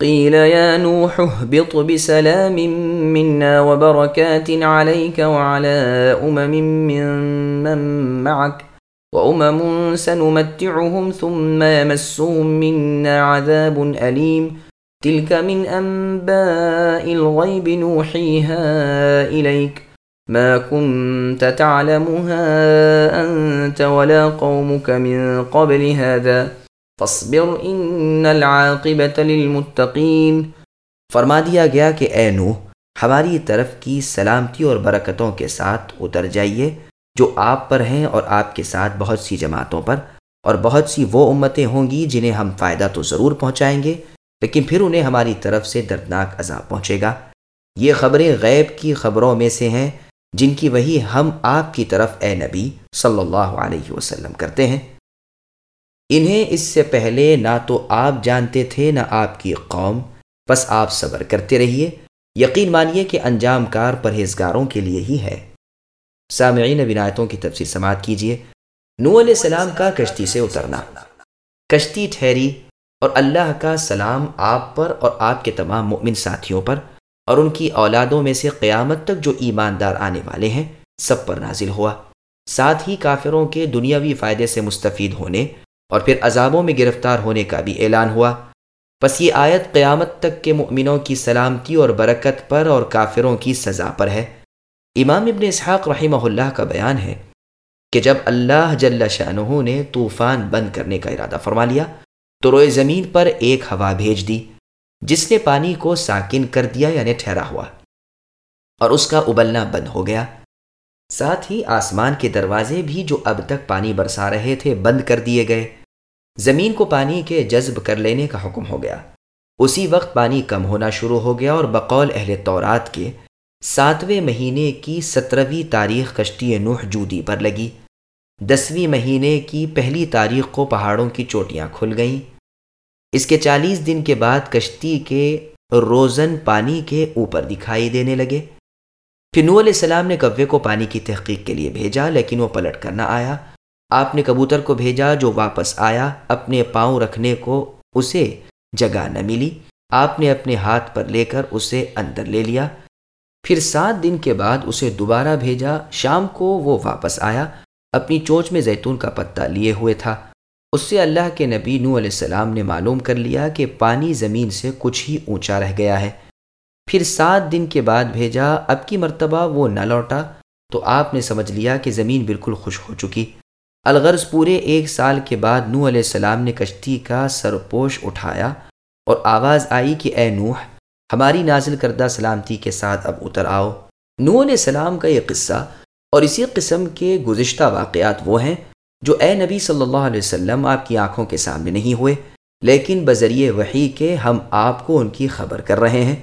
قيل يا نوح اهبط بسلام منا وبركات عليك وعلى أمم من معك وأمم سنمتعهم ثم يمسهم منا عذاب أليم. تلك من أنباء الغيب نوحيها إليك. ما كنت تعلمها أنت ولا قومك من قبل هذا. فصبر ان العاقبت للمتقین فرما دیا گیا کہ اے نوح، ہماری طرف کی سلامتی اور برکتوں کے ساتھ اتر جائیے، جو آپ پر ہیں اور آپ کے ساتھ بہت سی جماعتوں پر، اور بہت سی وہ امتیں ہوں گی جنہیں ہم فائدہ تو ضرور پہنچائیں گے، لیکن پھر انہیں ہماری طرف سے دردناک عذاب پہنچے گا۔ یہ خبریں غیب کی خبروں میں سے ہیں، جن کی وہی ہم آپ کی طرف اے نبی صلی اللہ علیہ وسلم کرتے ہیں۔ انہیں اس سے پہلے نہ تو آپ جانتے تھے نہ آپ کی قوم۔ بس آپ صبر کرتے رہیے۔ یقین مانیے کہ انجام کار پرہیزگاروں کے لیے ہی ہے۔ سامعین بنایتوں کی تفصیل سماعت کیجیے۔ نو علیہ السلام کا کشتی سے اترنا۔ کشتی ٹھہری اور اللہ کا سلام آپ پر اور آپ کے تمام مؤمن ساتھیوں پر اور ان کی اولادوں میں سے قیامت تک جو ایماندار آنے والے ہیں، سب پر نازل ہوا۔ ساتھ ہی کافروں کے دنیاوی فائدے سے مستفید ہونے اور پھر عذابوں میں گرفتار ہونے کا بھی اعلان ہوا۔ پس یہ آیت قیامت تک کے مؤمنوں کی سلامتی اور برکت پر اور کافروں کی سزا پر ہے۔ امام ابن اسحاق رحمہ اللہ کا بیان ہے کہ جب اللہ جل شاہ نے طوفان بند کرنے کا ارادہ فرما لیا، تو روئے زمین پر ایک ہوا بھیج دی، جس نے پانی کو ساکن کر دیا یعنی ٹھہرا ہوا، اور اس کا ابلنا بند ہو گیا۔ ساتھ ہی آسمان کے دروازے بھی جو اب تک پانی برسا رہے تھے بند کر دیے گئے۔ زمین کو پانی کے جذب کر لینے کا حکم ہو گیا۔ اسی وقت پانی کم ہونا شروع ہو گیا اور بقول اہل تورات کے ساتویں مہینے کی سترویں تاریخ کشتی نوح جودی پر لگی۔ دسویں مہینے کی پہلی تاریخ کو پہاڑوں کی چوٹیاں کھل گئیں۔ اس کے چالیس دن کے بعد کشتی کے روزن پانی کے اوپر دکھائی دینے لگے۔ پھر نو علیہ السلام نے کوے کو پانی کی تحقیق کے لیے بھیجا، لیکن وہ پلٹ کر نہ آیا۔ آپ نے کبوتر کو بھیجا جو واپس آیا، اپنے پاؤں رکھنے کو اسے جگہ نہ ملی۔ آپ نے اپنے ہاتھ پر لے کر اسے اندر لے لیا۔ پھر سات دن کے بعد اسے دوبارہ بھیجا۔ شام کو وہ واپس آیا۔ اپنی چوچ میں زیتون کا پتہ لیے ہوئے تھا۔ اس سے اللہ کے نبی نو علیہ السلام نے معلوم کر لیا کہ پانی زمین سے کچھ ہی اونچا رہ گیا ہے۔ پھر سات دن کے بعد بھیجا، اب کی مرتبہ وہ نہ لوٹا، تو آپ نے سمجھ لیا کہ زمین بالکل خوش ہو چکی۔ الغرض پورے ایک سال کے بعد نو علیہ السلام نے کشتی کا سرپوش اٹھایا اور آواز آئی کہ اے نوح، ہماری نازل کردہ سلامتی کے ساتھ اب اتر آؤ۔ نو علیہ السلام کا یہ قصہ اور اسی قسم کے گزشتہ واقعات وہ ہیں جو اے نبی صلی اللہ علیہ وسلم آپ کی آنکھوں کے سامنے نہیں ہوئے، لیکن بذریعے وحی کے ہم آپ کو ان کی خبر کر رہے ہیں۔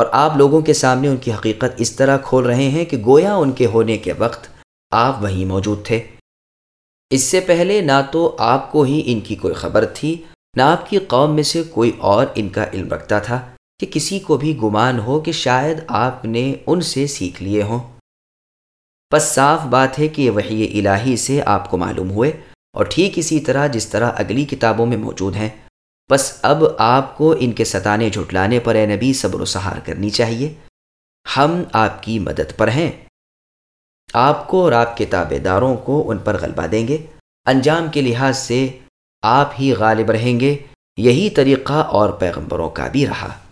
اور آپ لوگوں کے سامنے ان کی حقیقت اس طرح کھول رہے ہیں کہ گویا ان کے ہونے کے وقت آپ وہیں موجود تھے۔ اس سے پہلے نہ تو آپ کو ہی ان کی کوئی خبر تھی، نہ آپ کی قوم میں سے کوئی اور ان کا علم رکھتا تھا کہ کسی کو بھی گمان ہو کہ شاید آپ نے ان سے سیکھ لیے ہوں۔ بس صاف بات ہے کہ یہ وحی الہی سے آپ کو معلوم ہوئے اور ٹھیک اسی طرح جس طرح اگلی کتابوں میں موجود ہیں۔ بس اب آپ کو ان کے ستانے جھٹلانے پر اے نبی صبر و سہار کرنی چاہیے۔ ہم آپ کی مدد پر ہیں۔ آپ کو اور آپ کے تابے داروں کو ان پر غلبہ دیں گے۔ انجام کے لحاظ سے آپ ہی غالب رہیں گے۔ یہی طریقہ اور پیغمبروں کا بھی رہا۔